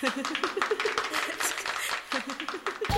ハハハハハ。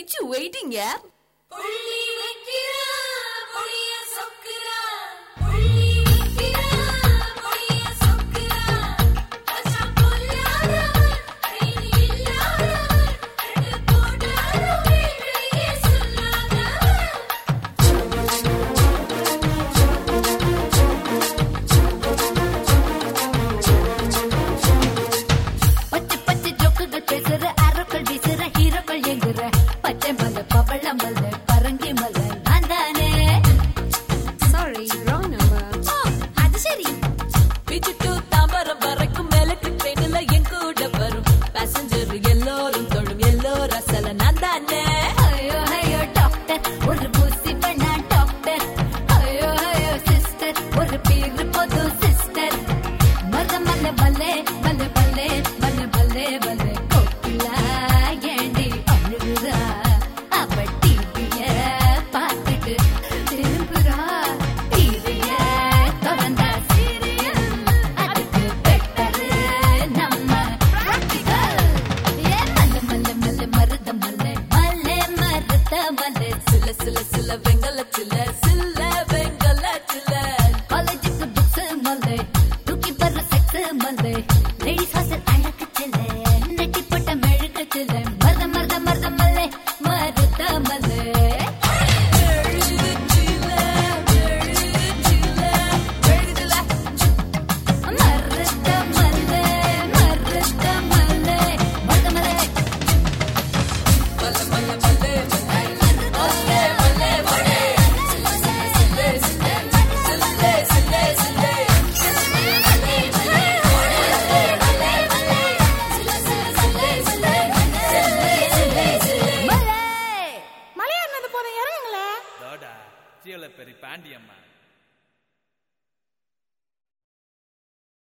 தப்பிச்சு வெயிட்டிங்க like பாண்டியம்மா